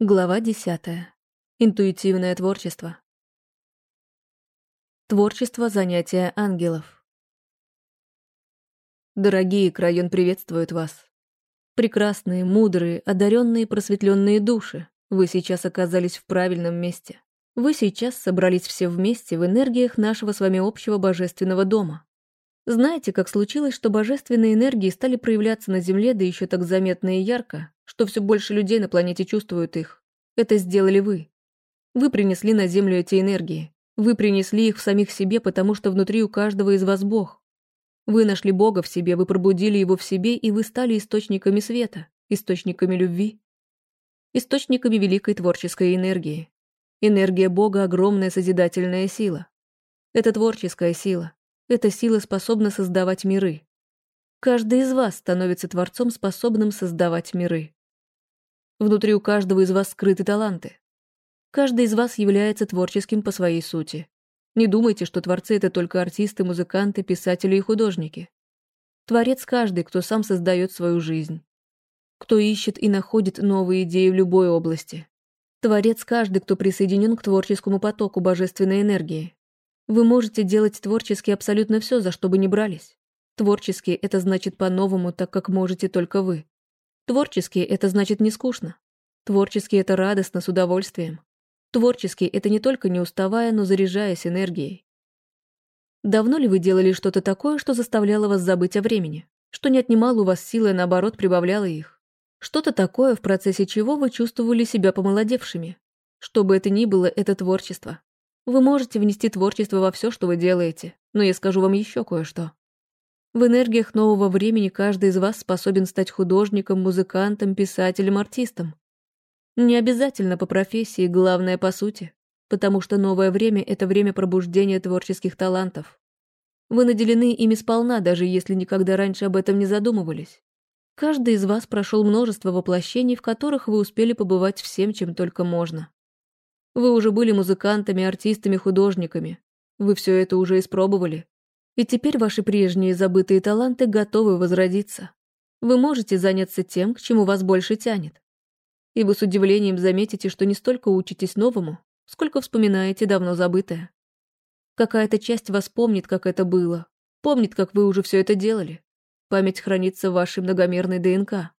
Глава десятая. Интуитивное творчество. Творчество – занятия ангелов. Дорогие, Крайон приветствует вас. Прекрасные, мудрые, одаренные, просветленные души, вы сейчас оказались в правильном месте. Вы сейчас собрались все вместе в энергиях нашего с вами общего божественного дома. Знаете, как случилось, что божественные энергии стали проявляться на Земле, да еще так заметно и ярко, что все больше людей на планете чувствуют их? Это сделали вы. Вы принесли на Землю эти энергии. Вы принесли их в самих себе, потому что внутри у каждого из вас Бог. Вы нашли Бога в себе, вы пробудили Его в себе, и вы стали источниками света, источниками любви, источниками великой творческой энергии. Энергия Бога — огромная созидательная сила. Это творческая сила, эта сила способна создавать миры. Каждый из вас становится творцом, способным создавать миры. Внутри у каждого из вас скрыты таланты. Каждый из вас является творческим по своей сути. Не думайте, что творцы — это только артисты, музыканты, писатели и художники. Творец каждый, кто сам создает свою жизнь. Кто ищет и находит новые идеи в любой области. Творец каждый, кто присоединен к творческому потоку божественной энергии. Вы можете делать творчески абсолютно все, за что бы ни брались. Творчески — это значит по-новому, так как можете только вы. Творчески — это значит не скучно. Творчески — это радостно, с удовольствием. Творчески — это не только не уставая, но заряжаясь энергией. Давно ли вы делали что-то такое, что заставляло вас забыть о времени? Что не отнимало у вас силы, а наоборот прибавляло их? Что-то такое, в процессе чего вы чувствовали себя помолодевшими? Что бы это ни было, это творчество. Вы можете внести творчество во все, что вы делаете, но я скажу вам еще кое-что. В энергиях нового времени каждый из вас способен стать художником, музыкантом, писателем, артистом. Не обязательно по профессии, главное по сути, потому что новое время — это время пробуждения творческих талантов. Вы наделены ими сполна, даже если никогда раньше об этом не задумывались. Каждый из вас прошел множество воплощений, в которых вы успели побывать всем, чем только можно. Вы уже были музыкантами, артистами, художниками. Вы все это уже испробовали. И теперь ваши прежние забытые таланты готовы возродиться. Вы можете заняться тем, к чему вас больше тянет. И вы с удивлением заметите, что не столько учитесь новому, сколько вспоминаете давно забытое. Какая-то часть вас помнит, как это было, помнит, как вы уже все это делали. Память хранится в вашей многомерной ДНК.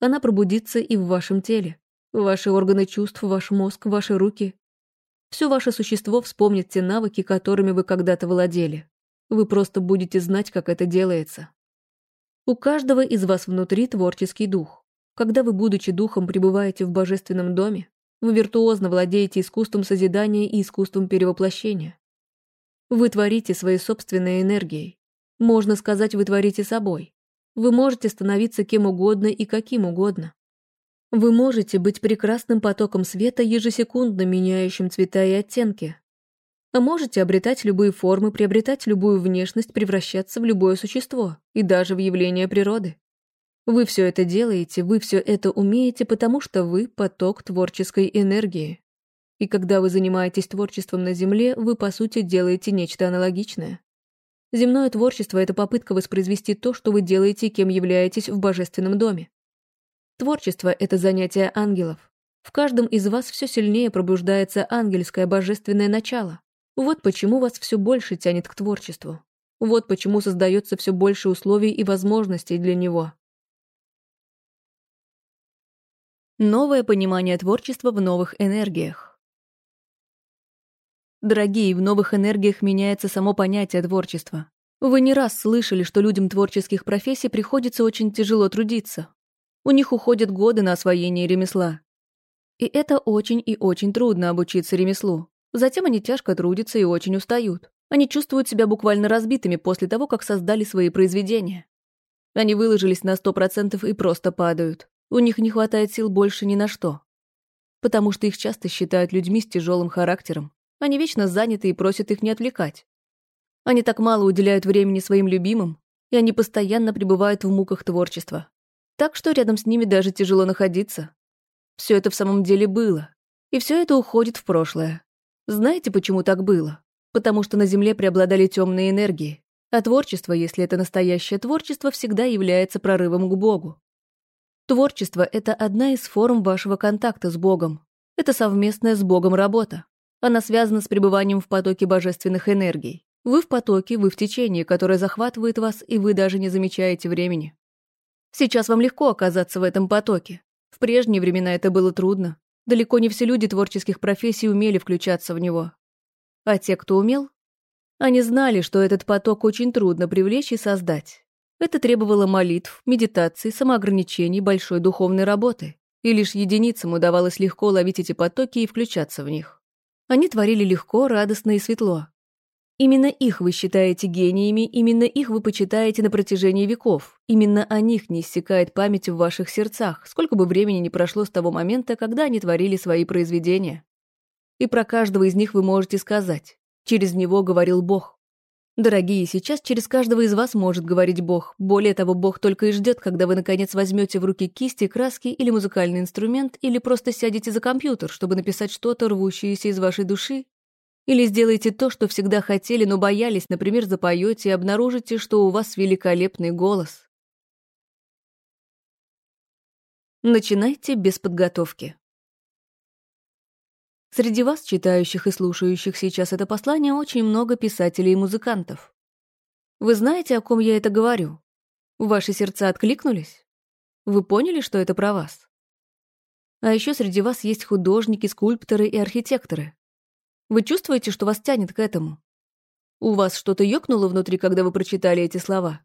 Она пробудится и в вашем теле. Ваши органы чувств, ваш мозг, ваши руки. Все ваше существо вспомнит те навыки, которыми вы когда-то владели. Вы просто будете знать, как это делается. У каждого из вас внутри творческий дух. Когда вы, будучи духом, пребываете в божественном доме, вы виртуозно владеете искусством созидания и искусством перевоплощения. Вы творите своей собственной энергией. Можно сказать, вы творите собой. Вы можете становиться кем угодно и каким угодно. Вы можете быть прекрасным потоком света, ежесекундно меняющим цвета и оттенки. А можете обретать любые формы, приобретать любую внешность, превращаться в любое существо, и даже в явление природы. Вы все это делаете, вы все это умеете, потому что вы — поток творческой энергии. И когда вы занимаетесь творчеством на Земле, вы, по сути, делаете нечто аналогичное. Земное творчество — это попытка воспроизвести то, что вы делаете кем являетесь в Божественном доме. Творчество — это занятие ангелов. В каждом из вас все сильнее пробуждается ангельское божественное начало. Вот почему вас все больше тянет к творчеству. Вот почему создается все больше условий и возможностей для него. Новое понимание творчества в новых энергиях. Дорогие, в новых энергиях меняется само понятие творчества. Вы не раз слышали, что людям творческих профессий приходится очень тяжело трудиться, у них уходят годы на освоение ремесла. И это очень и очень трудно обучиться ремеслу. Затем они тяжко трудятся и очень устают. Они чувствуют себя буквально разбитыми после того, как создали свои произведения. Они выложились на сто процентов и просто падают. У них не хватает сил больше ни на что. Потому что их часто считают людьми с тяжелым характером. Они вечно заняты и просят их не отвлекать. Они так мало уделяют времени своим любимым, и они постоянно пребывают в муках творчества. Так что рядом с ними даже тяжело находиться. Все это в самом деле было. И все это уходит в прошлое. Знаете, почему так было? Потому что на Земле преобладали темные энергии. А творчество, если это настоящее творчество, всегда является прорывом к Богу. Творчество — это одна из форм вашего контакта с Богом. Это совместная с Богом работа. Она связана с пребыванием в потоке божественных энергий. Вы в потоке, вы в течении, которое захватывает вас, и вы даже не замечаете времени. Сейчас вам легко оказаться в этом потоке. В прежние времена это было трудно. Далеко не все люди творческих профессий умели включаться в него. А те, кто умел, они знали, что этот поток очень трудно привлечь и создать. Это требовало молитв, медитаций, самоограничений, большой духовной работы. И лишь единицам удавалось легко ловить эти потоки и включаться в них. Они творили легко, радостно и светло. Именно их вы считаете гениями, именно их вы почитаете на протяжении веков. Именно о них не иссякает память в ваших сердцах, сколько бы времени ни прошло с того момента, когда они творили свои произведения. И про каждого из них вы можете сказать. Через него говорил Бог. Дорогие, сейчас через каждого из вас может говорить Бог. Более того, Бог только и ждет, когда вы наконец возьмете в руки кисти, краски или музыкальный инструмент, или просто сядете за компьютер, чтобы написать что-то, рвущееся из вашей души, или сделаете то, что всегда хотели, но боялись, например, запоете и обнаружите, что у вас великолепный голос. Начинайте без подготовки. Среди вас, читающих и слушающих сейчас это послание, очень много писателей и музыкантов. Вы знаете, о ком я это говорю? Ваши сердца откликнулись? Вы поняли, что это про вас? А еще среди вас есть художники, скульпторы и архитекторы. Вы чувствуете, что вас тянет к этому? У вас что-то ёкнуло внутри, когда вы прочитали эти слова?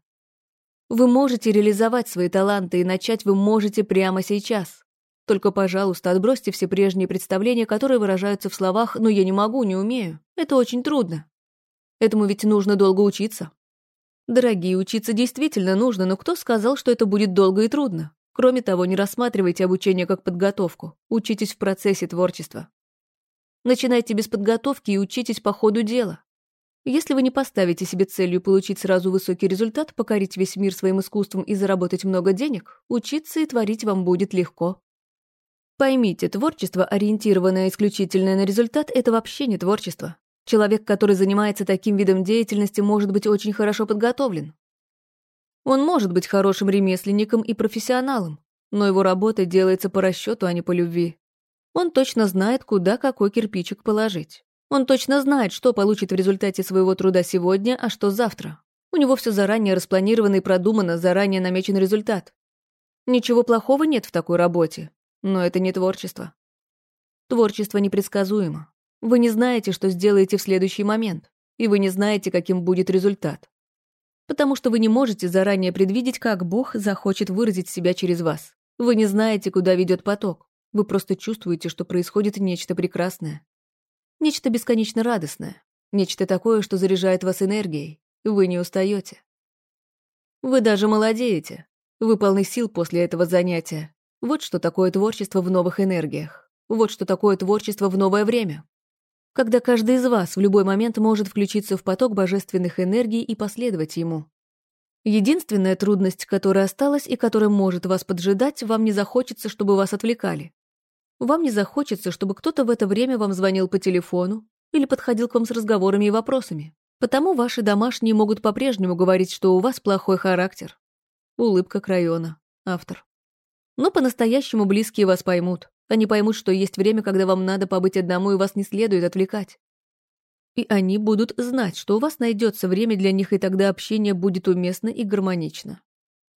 Вы можете реализовать свои таланты, и начать вы можете прямо сейчас. Только, пожалуйста, отбросьте все прежние представления, которые выражаются в словах «но я не могу, не умею». Это очень трудно. Этому ведь нужно долго учиться. Дорогие, учиться действительно нужно, но кто сказал, что это будет долго и трудно? Кроме того, не рассматривайте обучение как подготовку. Учитесь в процессе творчества. Начинайте без подготовки и учитесь по ходу дела. Если вы не поставите себе целью получить сразу высокий результат, покорить весь мир своим искусством и заработать много денег, учиться и творить вам будет легко. Поймите, творчество, ориентированное исключительно на результат, это вообще не творчество. Человек, который занимается таким видом деятельности, может быть очень хорошо подготовлен. Он может быть хорошим ремесленником и профессионалом, но его работа делается по расчету, а не по любви. Он точно знает, куда какой кирпичик положить. Он точно знает, что получит в результате своего труда сегодня, а что завтра. У него все заранее распланировано и продумано, заранее намечен результат. Ничего плохого нет в такой работе. Но это не творчество. Творчество непредсказуемо. Вы не знаете, что сделаете в следующий момент, и вы не знаете, каким будет результат. Потому что вы не можете заранее предвидеть, как Бог захочет выразить себя через вас. Вы не знаете, куда ведет поток. Вы просто чувствуете, что происходит нечто прекрасное. Нечто бесконечно радостное. Нечто такое, что заряжает вас энергией. Вы не устаете. Вы даже молодеете. Вы полны сил после этого занятия. Вот что такое творчество в новых энергиях. Вот что такое творчество в новое время. Когда каждый из вас в любой момент может включиться в поток божественных энергий и последовать ему. Единственная трудность, которая осталась и которая может вас поджидать, вам не захочется, чтобы вас отвлекали. Вам не захочется, чтобы кто-то в это время вам звонил по телефону или подходил к вам с разговорами и вопросами. Потому ваши домашние могут по-прежнему говорить, что у вас плохой характер. Улыбка Крайона. Автор. Но по-настоящему близкие вас поймут. Они поймут, что есть время, когда вам надо побыть одному, и вас не следует отвлекать. И они будут знать, что у вас найдется время для них, и тогда общение будет уместно и гармонично.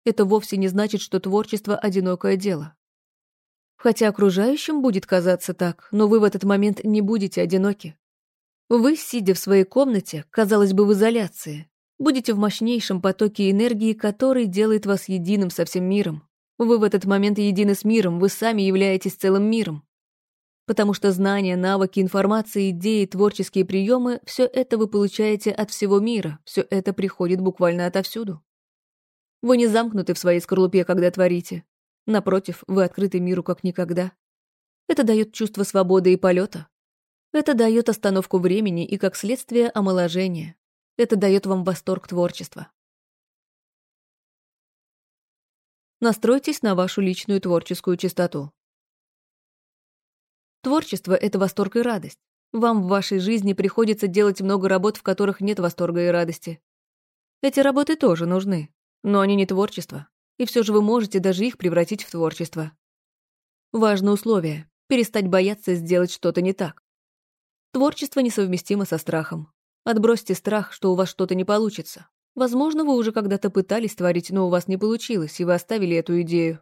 Это вовсе не значит, что творчество – одинокое дело. Хотя окружающим будет казаться так, но вы в этот момент не будете одиноки. Вы, сидя в своей комнате, казалось бы, в изоляции, будете в мощнейшем потоке энергии, который делает вас единым со всем миром. Вы в этот момент едины с миром, вы сами являетесь целым миром. Потому что знания, навыки, информация, идеи, творческие приемы – все это вы получаете от всего мира, все это приходит буквально отовсюду. Вы не замкнуты в своей скорлупе, когда творите. Напротив, вы открыты миру как никогда. Это дает чувство свободы и полета. Это дает остановку времени и, как следствие, омоложение. Это дает вам восторг творчества. Настройтесь на вашу личную творческую чистоту. Творчество — это восторг и радость. Вам в вашей жизни приходится делать много работ, в которых нет восторга и радости. Эти работы тоже нужны, но они не творчество. И все же вы можете даже их превратить в творчество. Важное условие — перестать бояться сделать что-то не так. Творчество несовместимо со страхом. Отбросьте страх, что у вас что-то не получится. Возможно, вы уже когда-то пытались творить, но у вас не получилось, и вы оставили эту идею.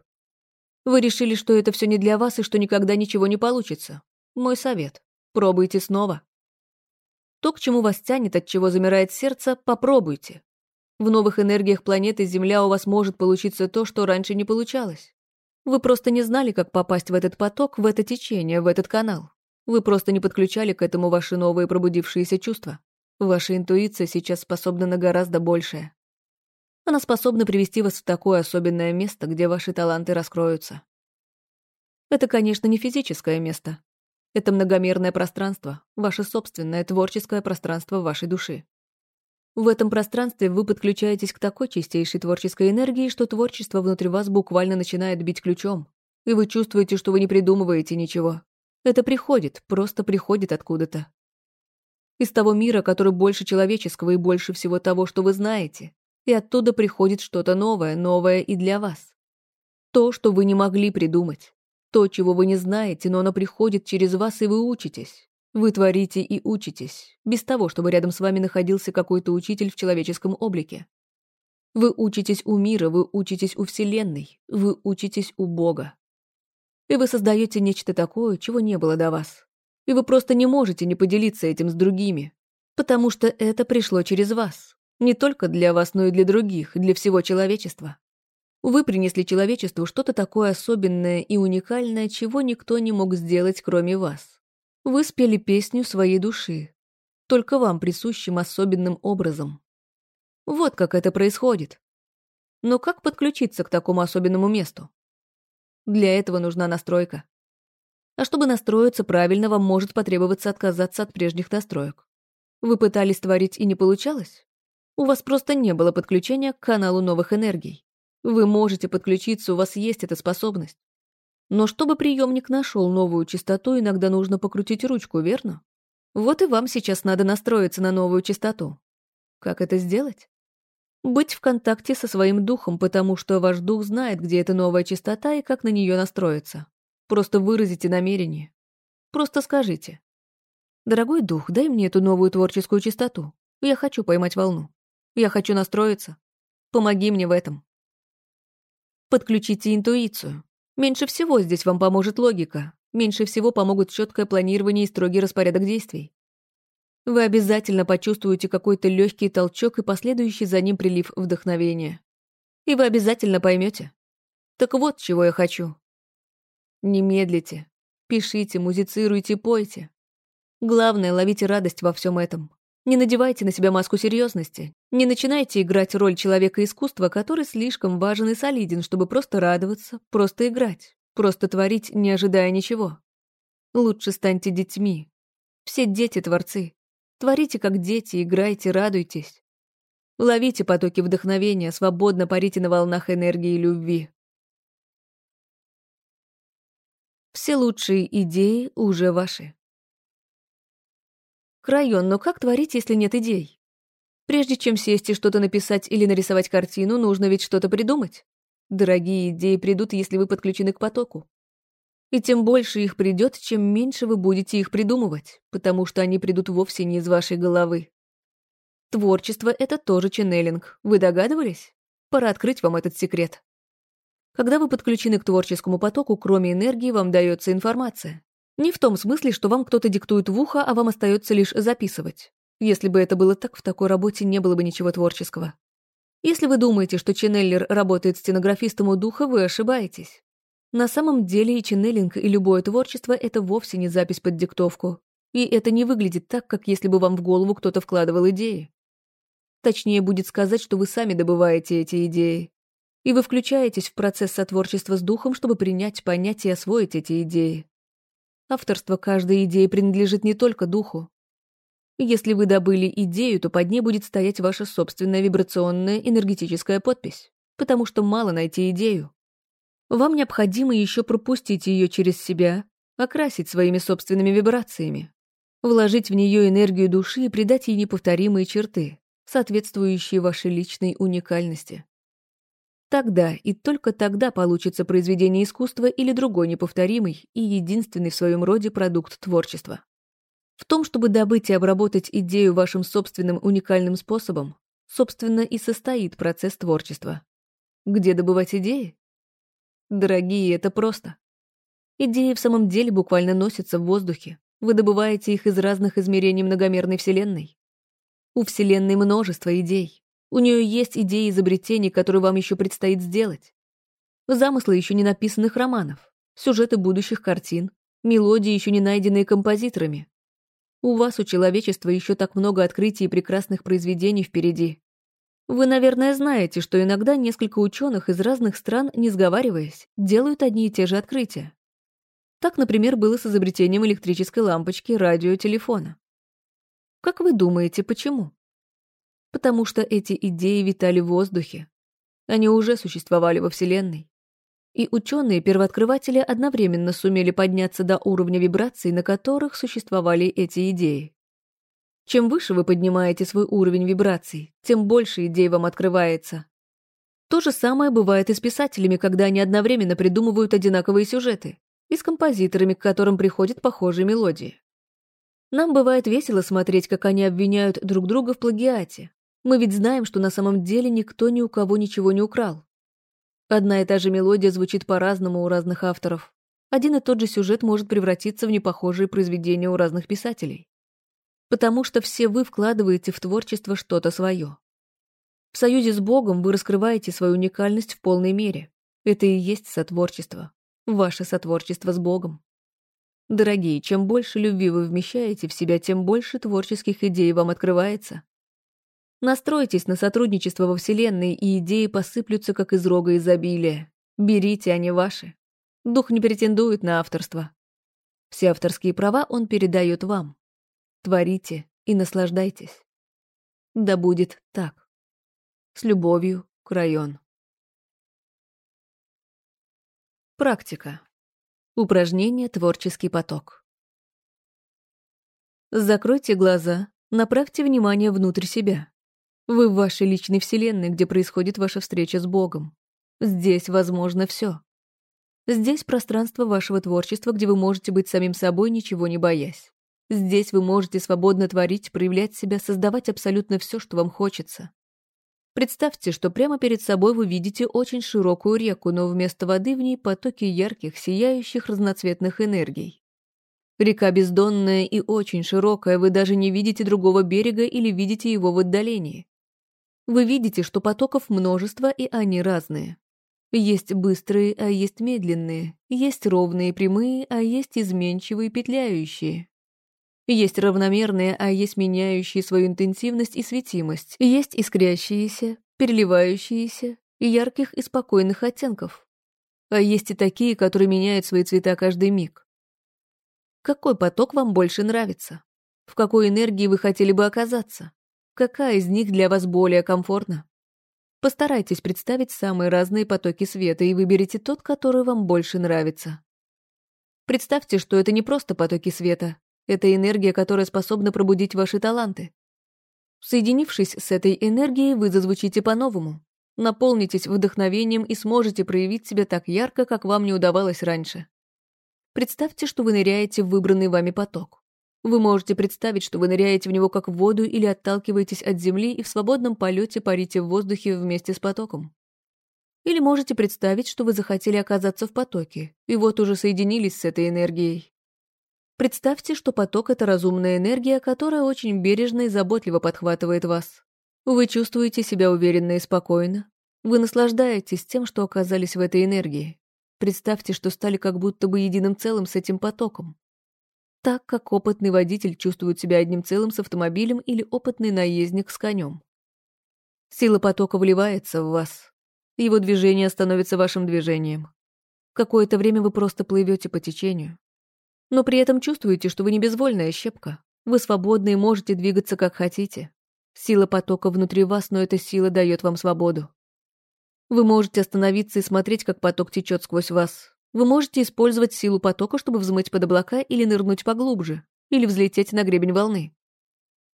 Вы решили, что это все не для вас и что никогда ничего не получится. Мой совет — пробуйте снова. То, к чему вас тянет, от чего замирает сердце, попробуйте. В новых энергиях планеты Земля у вас может получиться то, что раньше не получалось. Вы просто не знали, как попасть в этот поток, в это течение, в этот канал. Вы просто не подключали к этому ваши новые пробудившиеся чувства. Ваша интуиция сейчас способна на гораздо большее. Она способна привести вас в такое особенное место, где ваши таланты раскроются. Это, конечно, не физическое место. Это многомерное пространство, ваше собственное творческое пространство вашей души. В этом пространстве вы подключаетесь к такой чистейшей творческой энергии, что творчество внутри вас буквально начинает бить ключом, и вы чувствуете, что вы не придумываете ничего, это приходит, просто приходит откуда-то. Из того мира, который больше человеческого и больше всего того, что вы знаете. И оттуда приходит что-то новое, новое и для вас. То, что вы не могли придумать. То, чего вы не знаете, но оно приходит через вас, и вы учитесь. Вы творите и учитесь, без того, чтобы рядом с вами находился какой-то учитель в человеческом облике. Вы учитесь у мира, вы учитесь у Вселенной, вы учитесь у Бога и вы создаете нечто такое, чего не было до вас. И вы просто не можете не поделиться этим с другими, потому что это пришло через вас. Не только для вас, но и для других, для всего человечества. Вы принесли человечеству что-то такое особенное и уникальное, чего никто не мог сделать, кроме вас. Вы спели песню своей души, только вам присущим особенным образом. Вот как это происходит. Но как подключиться к такому особенному месту? Для этого нужна настройка. А чтобы настроиться правильно, вам может потребоваться отказаться от прежних настроек. Вы пытались творить и не получалось? У вас просто не было подключения к каналу новых энергий. Вы можете подключиться, у вас есть эта способность. Но чтобы приемник нашел новую частоту, иногда нужно покрутить ручку, верно? Вот и вам сейчас надо настроиться на новую частоту. Как это сделать? Быть в контакте со своим духом, потому что ваш дух знает, где эта новая частота и как на нее настроиться. Просто выразите намерение. Просто скажите. «Дорогой дух, дай мне эту новую творческую частоту. Я хочу поймать волну. Я хочу настроиться. Помоги мне в этом». Подключите интуицию. Меньше всего здесь вам поможет логика. Меньше всего помогут четкое планирование и строгий распорядок действий. Вы обязательно почувствуете какой-то легкий толчок и последующий за ним прилив вдохновения. И вы обязательно поймете. Так вот, чего я хочу. Не медлите. Пишите, музицируйте, пойте. Главное, ловите радость во всем этом. Не надевайте на себя маску серьезности. Не начинайте играть роль человека искусства, который слишком важен и солиден, чтобы просто радоваться, просто играть, просто творить, не ожидая ничего. Лучше станьте детьми. Все дети — творцы. Творите как дети, играйте, радуйтесь. Ловите потоки вдохновения, свободно парите на волнах энергии и любви. Все лучшие идеи уже ваши. Крайон, но как творить, если нет идей? Прежде чем сесть и что-то написать или нарисовать картину, нужно ведь что-то придумать. Дорогие идеи придут, если вы подключены к потоку. И тем больше их придет, чем меньше вы будете их придумывать, потому что они придут вовсе не из вашей головы. Творчество — это тоже ченнелинг. Вы догадывались? Пора открыть вам этот секрет. Когда вы подключены к творческому потоку, кроме энергии, вам дается информация. Не в том смысле, что вам кто-то диктует в ухо, а вам остается лишь записывать. Если бы это было так, в такой работе не было бы ничего творческого. Если вы думаете, что ченнеллер работает стенографистом у духа, вы ошибаетесь. На самом деле и ченнелинг, и любое творчество — это вовсе не запись под диктовку. И это не выглядит так, как если бы вам в голову кто-то вкладывал идеи. Точнее будет сказать, что вы сами добываете эти идеи. И вы включаетесь в процесс сотворчества с духом, чтобы принять, понять и освоить эти идеи. Авторство каждой идеи принадлежит не только духу. Если вы добыли идею, то под ней будет стоять ваша собственная вибрационная энергетическая подпись, потому что мало найти идею. Вам необходимо еще пропустить ее через себя, окрасить своими собственными вибрациями, вложить в нее энергию души и придать ей неповторимые черты, соответствующие вашей личной уникальности. Тогда и только тогда получится произведение искусства или другой неповторимый и единственный в своем роде продукт творчества. В том, чтобы добыть и обработать идею вашим собственным уникальным способом, собственно, и состоит процесс творчества. Где добывать идеи? Дорогие, это просто. Идеи в самом деле буквально носятся в воздухе. Вы добываете их из разных измерений многомерной Вселенной. У Вселенной множество идей. У нее есть идеи изобретений, которые вам еще предстоит сделать. Замыслы еще не написанных романов, сюжеты будущих картин, мелодии, еще не найденные композиторами. У вас, у человечества, еще так много открытий и прекрасных произведений впереди. Вы, наверное, знаете, что иногда несколько ученых из разных стран, не сговариваясь, делают одни и те же открытия. Так, например, было с изобретением электрической лампочки, радио, телефона. Как вы думаете, почему? потому что эти идеи витали в воздухе. Они уже существовали во Вселенной. И ученые-первооткрыватели одновременно сумели подняться до уровня вибраций, на которых существовали эти идеи. Чем выше вы поднимаете свой уровень вибраций, тем больше идей вам открывается. То же самое бывает и с писателями, когда они одновременно придумывают одинаковые сюжеты, и с композиторами, к которым приходят похожие мелодии. Нам бывает весело смотреть, как они обвиняют друг друга в плагиате, мы ведь знаем, что на самом деле никто ни у кого ничего не украл. Одна и та же мелодия звучит по-разному у разных авторов. Один и тот же сюжет может превратиться в непохожие произведения у разных писателей. Потому что все вы вкладываете в творчество что-то свое. В союзе с Богом вы раскрываете свою уникальность в полной мере. Это и есть сотворчество. Ваше сотворчество с Богом. Дорогие, чем больше любви вы вмещаете в себя, тем больше творческих идей вам открывается. Настройтесь на сотрудничество во Вселенной, и идеи посыплются, как из рога изобилия. Берите, они ваши. Дух не претендует на авторство. Все авторские права он передает вам. Творите и наслаждайтесь. Да будет так. С любовью, Крайон. Практика. Упражнение «Творческий поток». Закройте глаза, направьте внимание внутрь себя. Вы в вашей личной вселенной, где происходит ваша встреча с Богом. Здесь возможно все. Здесь пространство вашего творчества, где вы можете быть самим собой, ничего не боясь. Здесь вы можете свободно творить, проявлять себя, создавать абсолютно все, что вам хочется. Представьте, что прямо перед собой вы видите очень широкую реку, но вместо воды в ней потоки ярких, сияющих разноцветных энергий. Река бездонная и очень широкая, вы даже не видите другого берега или видите его в отдалении. Вы видите, что потоков множество, и они разные. Есть быстрые, а есть медленные. Есть ровные, прямые, а есть изменчивые, петляющие. Есть равномерные, а есть меняющие свою интенсивность и светимость. Есть искрящиеся, переливающиеся, ярких и спокойных оттенков. А есть и такие, которые меняют свои цвета каждый миг. Какой поток вам больше нравится? В какой энергии вы хотели бы оказаться? Какая из них для вас более комфортна? Постарайтесь представить самые разные потоки света и выберите тот, который вам больше нравится. Представьте, что это не просто потоки света, это энергия, которая способна пробудить ваши таланты. Соединившись с этой энергией, вы зазвучите по-новому, наполнитесь вдохновением и сможете проявить себя так ярко, как вам не удавалось раньше. Представьте, что вы ныряете в выбранный вами поток. Вы можете представить, что вы ныряете в него как в воду или отталкиваетесь от земли и в свободном полете парите в воздухе вместе с потоком. Или можете представить, что вы захотели оказаться в потоке, и вот уже соединились с этой энергией. Представьте, что поток — это разумная энергия, которая очень бережно и заботливо подхватывает вас. Вы чувствуете себя уверенно и спокойно. Вы наслаждаетесь тем, что оказались в этой энергии. Представьте, что стали как будто бы единым целым с этим потоком так как опытный водитель чувствует себя одним целым с автомобилем или опытный наездник с конем. Сила потока вливается в вас. Его движение становится вашим движением. Какое-то время вы просто плывете по течению. Но при этом чувствуете, что вы не безвольная щепка. Вы свободны и можете двигаться как хотите. Сила потока внутри вас, но эта сила дает вам свободу. Вы можете остановиться и смотреть, как поток течет сквозь вас, вы можете использовать силу потока, чтобы взмыть под облака или нырнуть поглубже, или взлететь на гребень волны.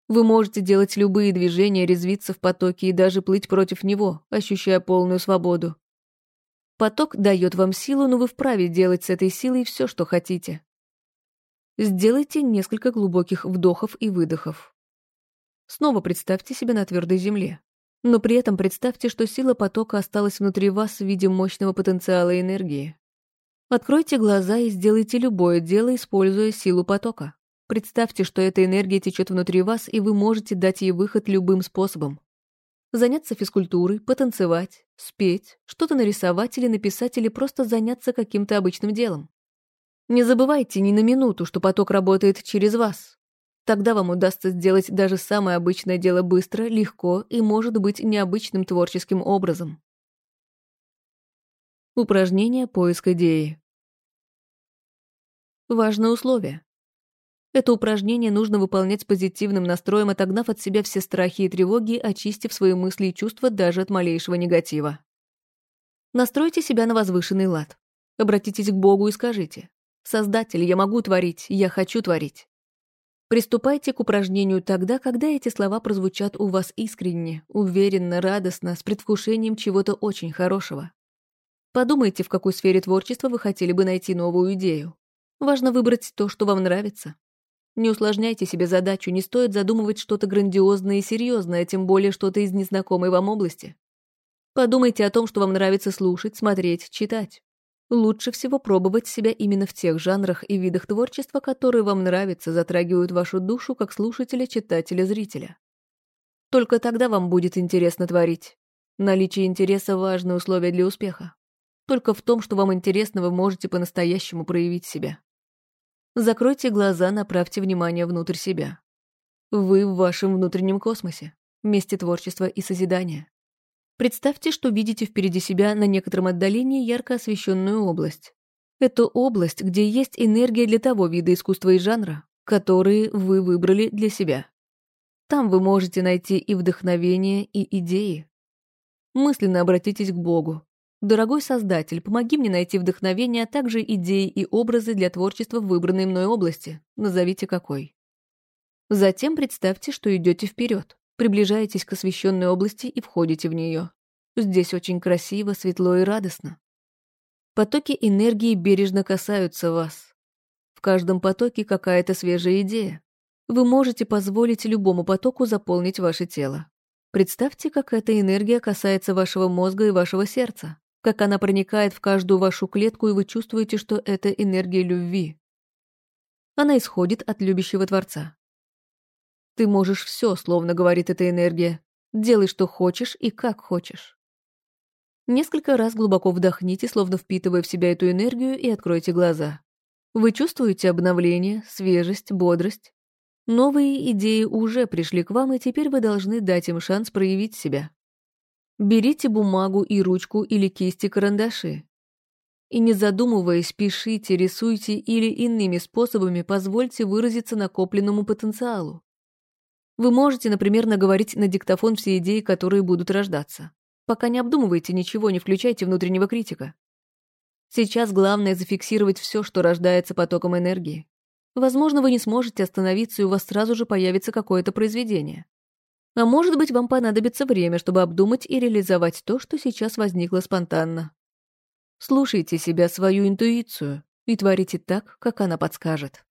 Вы можете делать любые движения, резвиться в потоке и даже плыть против него, ощущая полную свободу. Поток дает вам силу, но вы вправе делать с этой силой все, что хотите. Сделайте несколько глубоких вдохов и выдохов. Снова представьте себя на твердой земле. Но при этом представьте, что сила потока осталась внутри вас в виде мощного потенциала энергии. Откройте глаза и сделайте любое дело, используя силу потока. Представьте, что эта энергия течет внутри вас, и вы можете дать ей выход любым способом. Заняться физкультурой, потанцевать, спеть, что-то нарисовать или написать, или просто заняться каким-то обычным делом. Не забывайте ни на минуту, что поток работает через вас. Тогда вам удастся сделать даже самое обычное дело быстро, легко и, может быть, необычным творческим образом. Упражнение «Поиск идеи». Важное условие. Это упражнение нужно выполнять с позитивным настроем, отогнав от себя все страхи и тревоги, очистив свои мысли и чувства даже от малейшего негатива. Настройте себя на возвышенный лад. Обратитесь к Богу и скажите «Создатель, я могу творить, я хочу творить». Приступайте к упражнению тогда, когда эти слова прозвучат у вас искренне, уверенно, радостно, с предвкушением чего-то очень хорошего. Подумайте, в какой сфере творчества вы хотели бы найти новую идею. Важно выбрать то, что вам нравится, не усложняйте себе задачу, не стоит задумывать что-то грандиозное и серьезное, тем более что-то из незнакомой вам области. Подумайте о том, что вам нравится слушать, смотреть, читать. Лучше всего пробовать себя именно в тех жанрах и видах творчества, которые вам нравятся, затрагивают вашу душу как слушателя, читателя, зрителя. Только тогда вам будет интересно творить. Наличие интереса – важное условие для успеха. Только в том, что вам интересно, вы можете по-настоящему проявить себя. Закройте глаза, направьте внимание внутрь себя. Вы в вашем внутреннем космосе, месте творчества и созидания. Представьте, что видите впереди себя на некотором отдалении ярко освещенную область. Это область, где есть энергия для того вида искусства и жанра, которые вы выбрали для себя. Там вы можете найти и вдохновение, и идеи. Мысленно обратитесь к Богу, Дорогой создатель, помоги мне найти вдохновение, а также идеи и образы для творчества в выбранной мной области. Назовите какой. Затем представьте, что идете вперед, приближаетесь к освещенной области и входите в нее. Здесь очень красиво, светло и радостно. Потоки энергии бережно касаются вас. В каждом потоке какая-то свежая идея. Вы можете позволить любому потоку заполнить ваше тело. Представьте, как эта энергия касается вашего мозга и вашего сердца как она проникает в каждую вашу клетку, и вы чувствуете, что это энергия любви. Она исходит от любящего Творца. Ты можешь все, словно говорит эта энергия. Делай, что хочешь и как хочешь. Несколько раз глубоко вдохните, словно впитывая в себя эту энергию, и откройте глаза. Вы чувствуете обновление, свежесть, бодрость. Новые идеи уже пришли к вам, и теперь вы должны дать им шанс проявить себя. Берите бумагу и ручку или кисти-карандаши. И не задумываясь, пишите, рисуйте или иными способами позвольте выразиться накопленному потенциалу. Вы можете, например, наговорить на диктофон все идеи, которые будут рождаться. Пока не обдумывайте ничего, не включайте внутреннего критика. Сейчас главное зафиксировать все, что рождается потоком энергии. Возможно, вы не сможете остановиться, и у вас сразу же появится какое-то произведение. А может быть, вам понадобится время, чтобы обдумать и реализовать то, что сейчас возникло спонтанно. Слушайте себя, свою интуицию, и творите так, как она подскажет.